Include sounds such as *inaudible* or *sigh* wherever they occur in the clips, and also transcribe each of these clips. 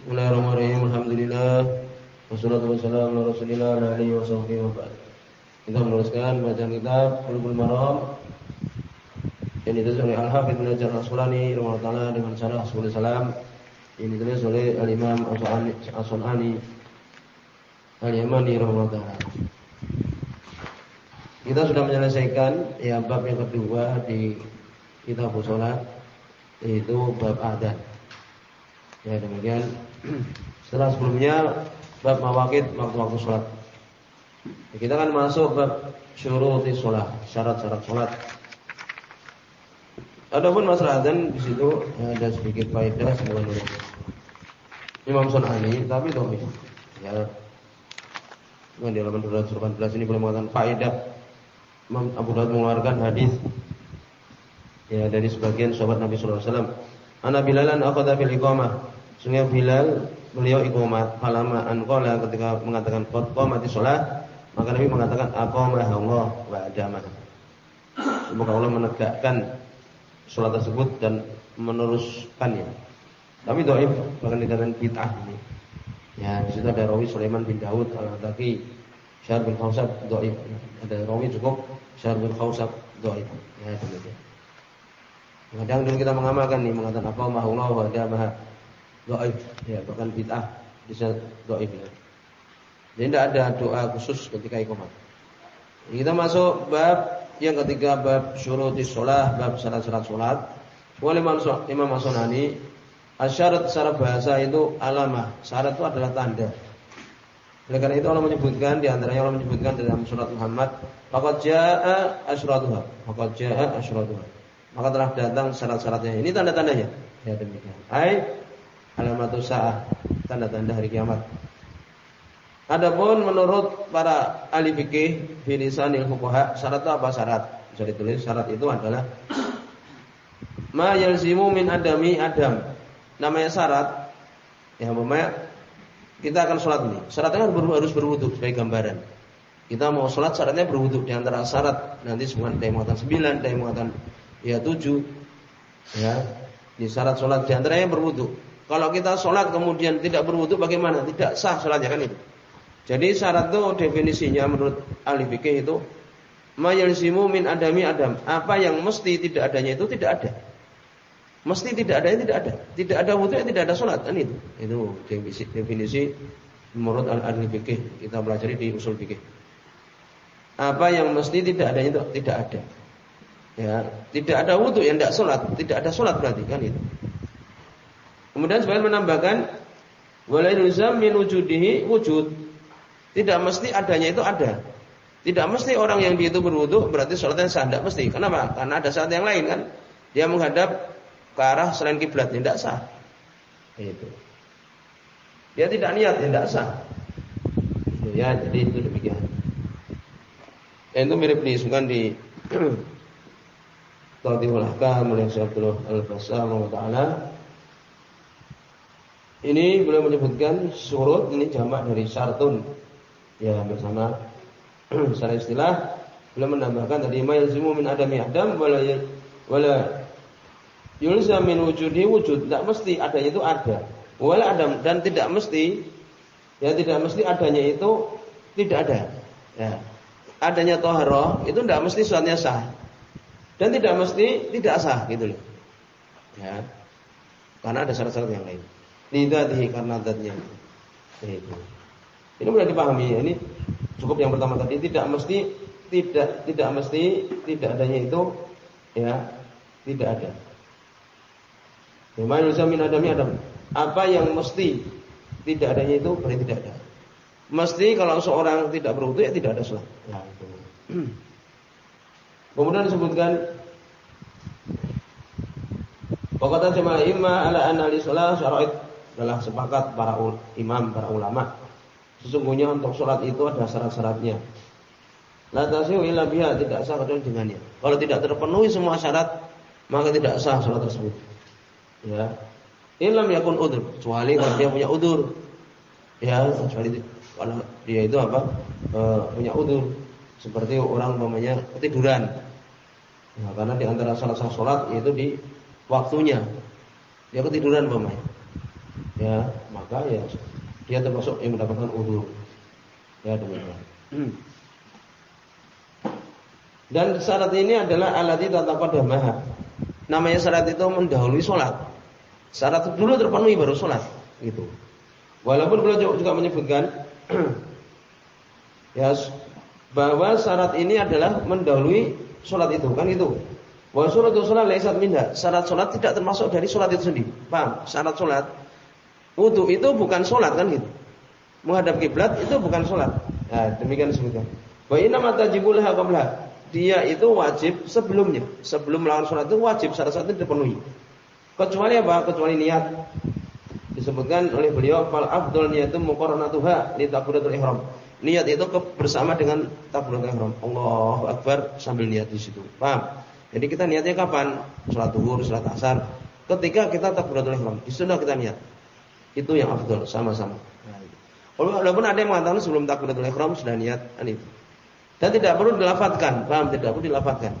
Bismillahirrahmanirrahim. Alhamdulillah. Wassalatu wassalamu ala Rasulillah wa alihi wa ba'd. Kita meneruskan bacaan kitab Bulughul Maram yang ditulis oleh Al-Hafidz Ibnu Hajar Al-Asqalani rahimahullah dengan syarah Subul Salam ini ditulis oleh Al-Imam As-Sunani Al-Yamani rahimahullah. Kita sudah menyelesaikan ya bab yang kedua di kitab salat yaitu bab adan. Ya demikian. Setelah sebelumnya bab mawakid waktu-waktu sholat. Kita akan masuk bab syuruti sholat, syarat-syarat sholat. Adapun masalah dan di situ ya, ada sedikit faedah dulu. Imam Sunani tapi itu ya. Dengan di halaman 218 ini boleh mengatakan faedah Imam Abu Dawud mengeluarkan hadis ya dari sebagian sahabat Nabi wasallam Ana Bilalan akhadha fil iqamah. Sungguh Bilal beliau iqamah falama an qala ketika mengatakan qamati shalah maka Nabi mengatakan aqamah Allah wa adamah. Semoga Allah menegakkan salat tersebut dan meneruskannya. Tapi dhaif bahkan dikatakan bid'ah ini. Ya, di situ ada rawi Sulaiman bin Daud al-Ataki, Syahr bin Khausab dhaif. Ada rawi cukup Syahr bin Khausab dhaif. Ya, demikian. Kadang dulu kita mengamalkan nih mengatakan apa mahullah wa ada maha doaib ya bahkan bid'ah bisa doaib ya. Jadi tidak ada doa khusus ketika iqamah. Kita masuk bab yang ketiga bab syuruti sholat, bab syarat-syarat sholat. Wali Imam Masunani Asyarat secara bahasa itu alamah. Syarat itu adalah tanda. Oleh karena itu Allah menyebutkan di antaranya Allah menyebutkan dalam surat Muhammad, "Faqad jaa asyratuha." Faqad jaa asyratuha maka telah datang syarat-syaratnya. Ini tanda-tandanya. Ya demikian. Ai alamatus saah, tanda-tanda hari kiamat. Adapun menurut para ahli fikih fi lisanil fuqaha, syarat itu apa syarat? Bisa ditulis syarat itu adalah ma yalzimu min adami adam. Namanya syarat ya umpamanya kita akan sholat ini. Syaratnya harus berwudu sebagai gambaran. Kita mau sholat syaratnya berwudu di antara syarat nanti semua ada yang mengatakan sembilan, ada yang mengatakan ya tujuh. Ya. Di syarat sholat. Antaranya berwudu kalau kita sholat kemudian tidak berwudu bagaimana? Tidak sah sholatnya kan itu? Jadi syarat itu definisinya menurut ahli fikih itu mayalzimu min adami adam. Apa yang mesti tidak adanya itu tidak ada. Mesti tidak adanya tidak ada. Tidak ada wudu ya tidak ada sholat kan itu? Itu definisi, definisi menurut ahli fikih. Kita pelajari di usul fikih. Apa yang mesti tidak adanya itu tidak ada Ya, tidak ada wudhu yang tidak sholat, tidak ada sholat berarti kan itu. Kemudian sebagian menambahkan walai ilzam min wujudihi wujud. Tidak mesti adanya itu ada. Tidak mesti orang yang di itu berwudhu berarti sholatnya sah. Tidak mesti. Kenapa? Karena ada saat yang lain kan. Dia menghadap ke arah selain kiblat tidak sah. Itu. Dia tidak niat tidak sah. Ya, jadi itu demikian. itu mirip disebutkan di *clears throat* Ahkam oleh Syekh. Ini beliau menyebutkan surut ini jamak dari syartun. Ya bersama *clears throat* secara istilah beliau menambahkan tadi ma yalzimu min adami adam wala wala yulzam min wujudi wujud. Tidak mesti adanya itu ada. Wala adam dan tidak mesti ya tidak mesti adanya itu tidak ada. Ya. Adanya toharoh itu tidak mesti suatnya sah dan tidak mesti tidak sah gitu loh. Ya. Karena ada syarat-syarat yang lain. Lidatihi karena zatnya. Itu. Ini mudah dipahami ya. Ini cukup yang pertama tadi tidak mesti tidak tidak mesti tidak adanya itu ya tidak ada. Memang min adami adam. Apa yang mesti tidak adanya itu berarti tidak ada. Mesti kalau seorang tidak berwudu ya tidak ada sholat. Ya, itu. *clears throat* Kemudian disebutkan Pokoknya cuma imma ala anali sholat syara'id adalah sepakat para imam, para ulama. Sesungguhnya untuk sholat itu ada syarat-syaratnya. La tasihu biha tidak sah kecuali dengannya. Kalau tidak terpenuhi semua syarat, maka tidak sah sholat tersebut. Ya. Ilam yakun udur, kecuali kalau dia punya udur. Ya, kecuali kalau dia itu apa? E, punya udur. Seperti orang umpamanya ketiduran. Nah, karena di antara salah satu sholat yaitu di waktunya. Dia ketiduran umpamanya. Ya, maka ya dia termasuk yang mendapatkan udur. Ya demikian. Hmm. Dan syarat ini adalah alati tataqaddamaha. Namanya syarat itu mendahului sholat. Syarat itu dulu terpenuhi baru sholat. Gitu. Walaupun beliau juga menyebutkan *clears throat* ya bahwa syarat ini adalah mendahului sholat itu kan itu. Bahwa sholat itu sholat laisat minha. Syarat sholat tidak termasuk dari sholat itu sendiri. Paham? Syarat sholat. Wudhu itu bukan sholat kan gitu. Menghadap kiblat itu bukan sholat. Nah, demikian disebutkan. Wa inna mata jibulha qabla dia itu wajib sebelumnya. Sebelum melakukan sholat itu wajib syarat-syarat itu dipenuhi. Kecuali apa? Kecuali niat. Disebutkan oleh beliau fal afdal niyatu muqarranatuha li takbiratul ihram. Niat itu bersama dengan takbiratul ihram. Allahu akbar sambil niat di situ. Paham? Jadi kita niatnya kapan? Sholat duhur, sholat asar. Ketika kita takbiratul ihram, di sudah kita niat. Itu yang afdal sama-sama. Walaupun ada yang mengatakan sebelum takbiratul ihram sudah niat, kan itu. Dan tidak perlu dilafatkan, paham? Tidak perlu dilafatkan.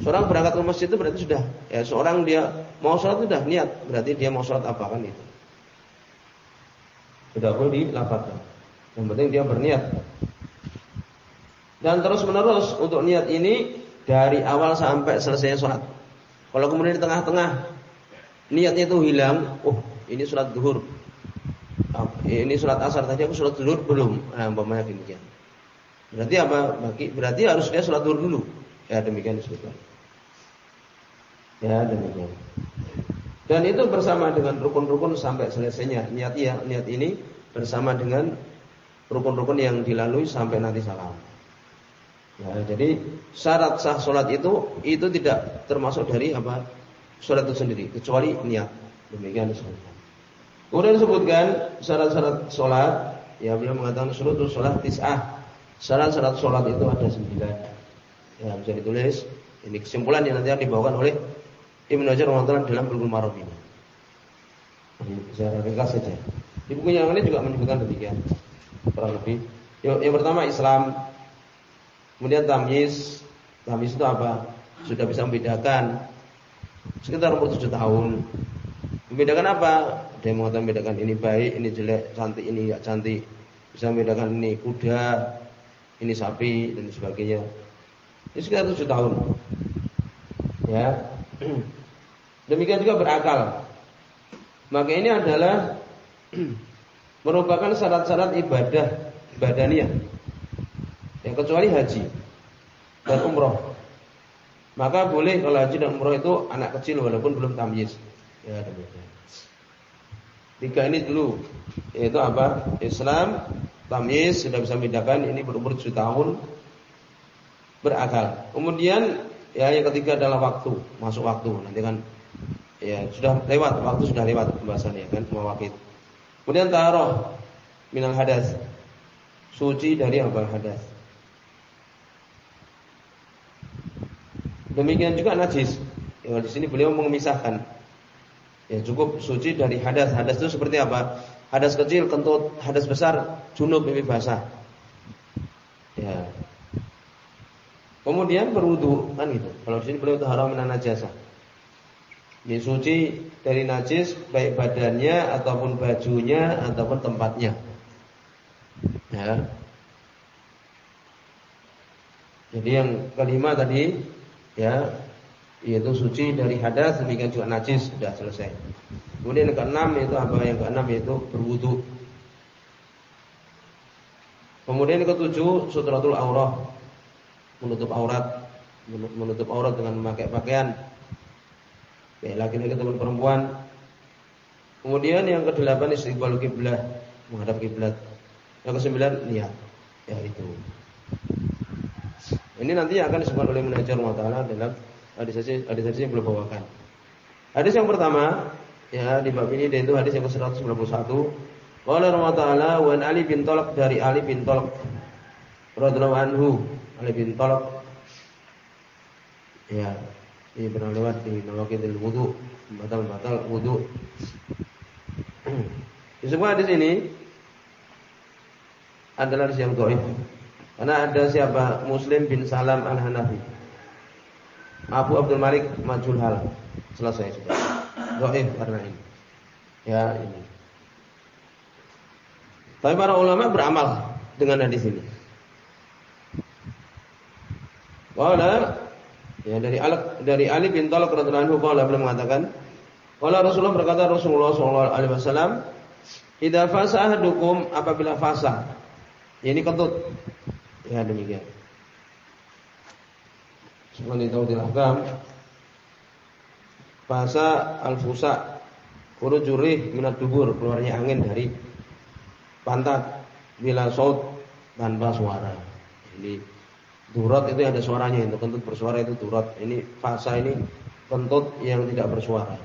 Seorang berangkat ke masjid itu berarti sudah ya seorang dia mau sholat sudah niat, berarti dia mau sholat apa kan itu. Tidak perlu dilafatkan. Yang penting dia berniat. Dan terus menerus untuk niat ini dari awal sampai selesai sholat. Kalau kemudian di tengah-tengah niatnya itu hilang, oh ini sholat duhur, ini sholat asar tadi aku sholat duhur belum, nah, umpamanya demikian. Berarti apa? Berarti harus dia sholat duhur dulu. Ya demikian disebutkan. Ya demikian. Dan itu bersama dengan rukun-rukun sampai selesainya. Niat ya, niat ini bersama dengan rukun-rukun yang dilalui sampai nanti salam. Ya, jadi syarat sah sholat itu itu tidak termasuk dari apa sholat itu sendiri kecuali niat. Demikian disebutkan. Kemudian disebutkan syarat-syarat sholat. Ya beliau mengatakan suruh sholat tis'ah Syarat-syarat sholat itu ada sembilan. Ya, bisa ditulis. Ini kesimpulan yang nanti akan dibawakan oleh Ibnu Hajar rahimahullah dalam Bulughul Maram ini. Secara ringkas saja. Di buku yang ini juga menyebutkan demikian. Kurang lebih. Yang, yang pertama Islam. Kemudian tamyiz. Tamyiz itu apa? Sudah bisa membedakan sekitar umur tujuh tahun. Membedakan apa? Dia mengatakan membedakan ini baik, ini jelek, cantik, ini enggak cantik. Bisa membedakan ini kuda, ini sapi dan sebagainya. Ini sekitar tujuh tahun. Ya. *clears throat* Demikian juga berakal. Maka ini adalah *clears throat* merupakan syarat-syarat ibadah badaniah. Yang kecuali haji dan umroh. Maka boleh kalau haji dan umroh itu anak kecil walaupun belum tamyiz. Ya demikian. Tiga ini dulu yaitu apa? Islam, tamyiz sudah bisa membedakan ini berumur 7 tahun berakal. Kemudian ya yang ketiga adalah waktu, masuk waktu. Nanti kan ya sudah lewat, waktu sudah lewat pembahasannya kan mawakit. Kemudian taruh minal hadas. Suci dari apa hadas. Demikian juga najis. Ya, di sini beliau memisahkan. Ya cukup suci dari hadas. Hadas itu seperti apa? Hadas kecil kentut, hadas besar junub mimpi basah. Ya. Kemudian berwudu kan gitu. Kalau di sini beliau haram minan najasa. Ini suci dari najis baik badannya ataupun bajunya ataupun tempatnya. Ya. Jadi yang kelima tadi ya yaitu suci dari hadas demikian juga najis sudah selesai. Kemudian yang keenam itu apa? Yang keenam yaitu berwudu. Kemudian yang ketujuh sutratul aurah. Menutup aurat, menutup aurat dengan memakai pakaian. Ya, laki-laki ataupun perempuan. Kemudian yang kedelapan istiqbal kiblat, menghadap kiblat. Yang kesembilan niat. Ya itu. Ini nanti akan disebut oleh manajer Allah dalam hadis-hadis hadis yang belum bawakan. Hadis yang pertama Ya, di bab ini dan itu hadis yang ke-191. Qala Allah Ta'ala wa Ali bin dari Ali bin Talq radhiyallahu anhu. Ali bin Ya, ini pernah lewat di Nawaqidil Wudu, batal-batal wudu. Di semua hadis ini adalah hadis yang dhaif. Karena ada siapa? Muslim bin Salam Al-Hanafi. Abu Abdul Malik Majul Hal. Selesai sudah. Dhaif karena ini. Ya, ini. Tapi para ulama beramal dengan hadis ini. Qala ya dari Ali dari Ali bin Thalib radhiyallahu anhu qala beliau mengatakan qala Rasulullah berkata Rasulullah sallallahu alaihi wasallam idza fasa ahadukum apabila fasa ini kentut. Ya demikian. Seperti tahu di ahkam fasa al-fusa jurih minat dubur keluarnya angin dari pantat bila saut tanpa suara. Ini durat itu ada suaranya itu kentut bersuara itu durat. Ini fasa ini kentut yang tidak bersuara.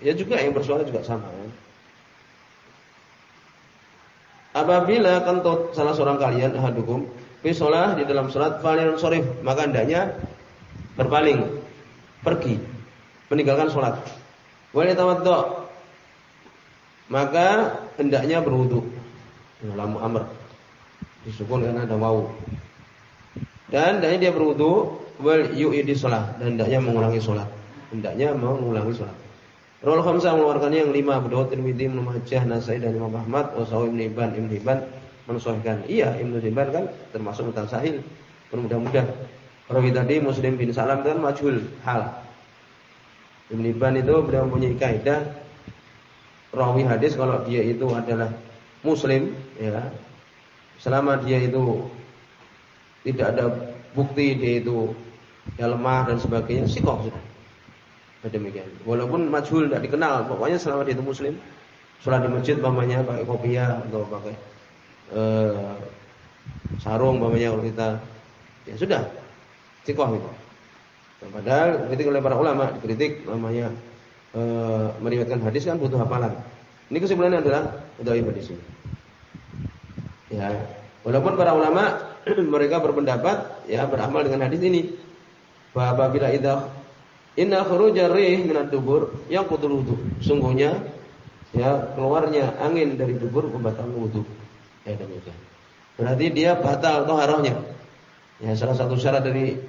Ya juga yang bersuara juga sama ya. Apabila kentut salah seorang kalian hadukum fi di dalam salat falil sorif maka hendaknya berpaling pergi meninggalkan salat. Wal maka hendaknya berwudu lamu amr disukun karena ada wau dan hendaknya dia berwudu wal yu'idi shalah dan hendaknya mengulangi salat hendaknya mengulangi salat Rawal khamsah mengeluarkannya yang lima Dawud, Tirmidzi, Ibnu Majah, Nasai dan Imam Ahmad, Wasawi Ibnu Hibban, Ibnu mensahihkan. Iya, Ibnu kan termasuk mutan sahih. Mudah-mudahan rawi tadi Muslim bin Salam kan majhul hal. Ibnu Hibban itu beliau mempunyai kaidah rawi hadis kalau dia itu adalah muslim ya selama dia itu tidak ada bukti dia itu ya lemah dan sebagainya. Sikoh sudah. Demikian. Walaupun majhul tidak dikenal pokoknya selama dia itu muslim sholat di masjid umpamanya pakai kopiah atau pakai uh, sarung umpamanya kalau kita ya sudah. Sikoh itu. Nah, padahal kritik oleh para ulama dikritik namanya uh, meriwayatkan hadis kan butuh hafalan. Ini kesimpulannya adalah dhaif di sini. Ya, walaupun para ulama *clears throat* mereka berpendapat ya beramal dengan hadis ini bahwa apabila idza inna khuruja rih min ad-dubur yang qutul wudu. Sungguhnya ya keluarnya angin dari dubur membatalkan wudu. Ya demikian. Berarti dia batal taharahnya. Ya salah satu syarat dari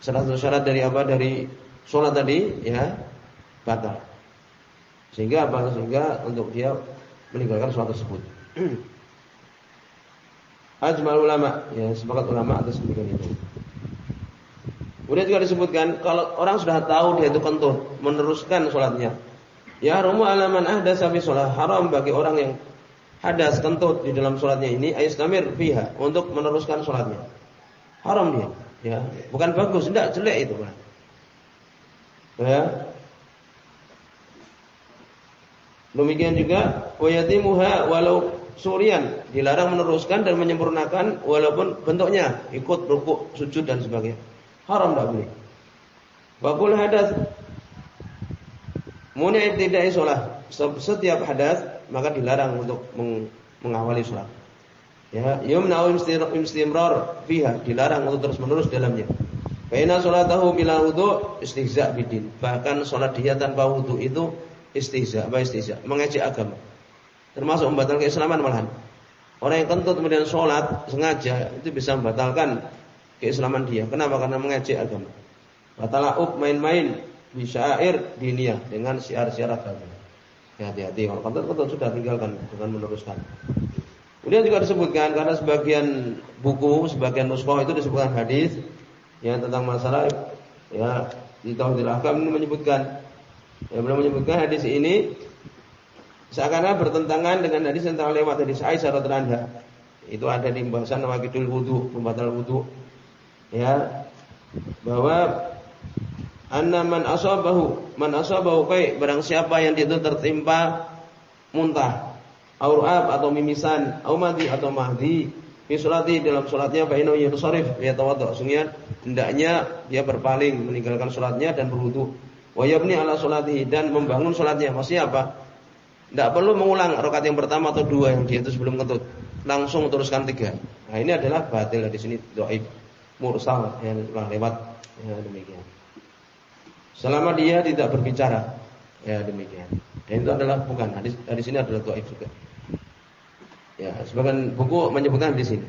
salah satu syarat dari apa dari sholat tadi ya batal. Sehingga apa? Sehingga untuk dia meninggalkan sholat tersebut. *clears throat* Ajmal ulama, ya sepakat ulama atas demikian itu. Kemudian juga disebutkan kalau orang sudah tahu dia itu kentut, meneruskan sholatnya. Ya rumu alaman ahda sabi sholat haram bagi orang yang hadas kentut di dalam sholatnya ini ayat kamir fiha untuk meneruskan sholatnya. Haram dia, ya bukan bagus, tidak jelek itu. Ya, Demikian juga wayatimuha walau surian dilarang meneruskan dan menyempurnakan walaupun bentuknya ikut rukuk, sujud dan sebagainya. Haram tidak boleh. Wakul hadas Muni tidak sholat Setiap hadas maka dilarang untuk meng mengawali sholat. Ya, yumna'u istimrar fiha, dilarang untuk terus menerus dalamnya. Karena sholatahu bila wudu istihza bidin. Bahkan sholat dia tanpa wudu itu istihza, apa istihza? Mengejek agama. Termasuk membatalkan keislaman malahan. Orang yang kentut kemudian sholat sengaja itu bisa membatalkan keislaman dia. Kenapa? Karena mengejek agama. Batalauk main-main bisa air dinia dengan siar-siar agama. Hati-hati kalau kentut-kentut sudah tinggalkan dengan meneruskan. Kemudian juga disebutkan karena sebagian buku, sebagian nuskoh itu disebutkan hadis yang tentang masalah ya di tahun ini menyebutkan yang belum menyebutkan hadis ini seakan-akan bertentangan dengan hadis yang telah lewat hadis Aisyah radhiyallahu anha. Itu ada di pembahasan Nawaqidul Wudu, pembatal wudu. Ya. Bahwa anna man asabahu man asabahu kai barang siapa yang itu tertimpa muntah aurab atau mimisan au mati atau mahdi fi salati dalam salatnya fa inna yunsharif ya tawaddu sungguhnya hendaknya dia berpaling meninggalkan salatnya dan berwudu Wa yabni ala salatihi dan membangun salatnya. Maksudnya apa? Tidak perlu mengulang rakaat yang pertama atau dua yang dia itu sebelum ketut. Langsung teruskan tiga. Nah ini adalah batil di sini doaib mursal yang telah lewat ya demikian. Selama dia tidak berbicara ya demikian. Dan itu adalah bukan hadis di sini adalah doaib juga. Ya, sebagian buku menyebutkan di sini.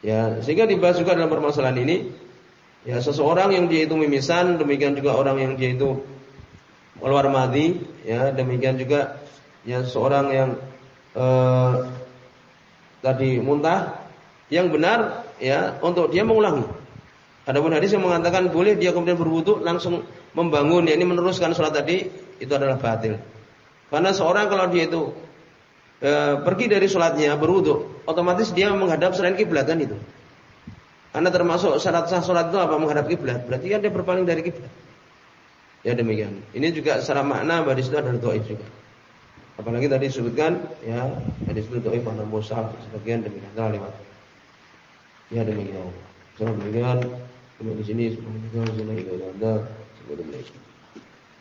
Ya, sehingga dibahas juga dalam permasalahan ini Ya seseorang yang dia itu mimisan, demikian juga orang yang dia itu keluar mati, ya demikian juga ya seorang yang uh, tadi muntah, yang benar ya untuk dia mengulangi. Adapun hadis yang mengatakan boleh dia kemudian berwudu langsung membangun, ya ini meneruskan sholat tadi itu adalah batil. Karena seorang kalau dia itu e, pergi dari sholatnya berwudu, otomatis dia menghadap selain kiblat kan itu. Karena termasuk syarat sah sholat itu apa menghadap kiblat, berarti kan dia berpaling dari kiblat. Ya demikian. Ini juga secara makna hadis itu adalah doa juga. Apalagi tadi disebutkan ya hadis itu doa pada Musa sebagian demikian telah lewat. Ya demikian. Sampai demikian. Sampai di sini. Sampai di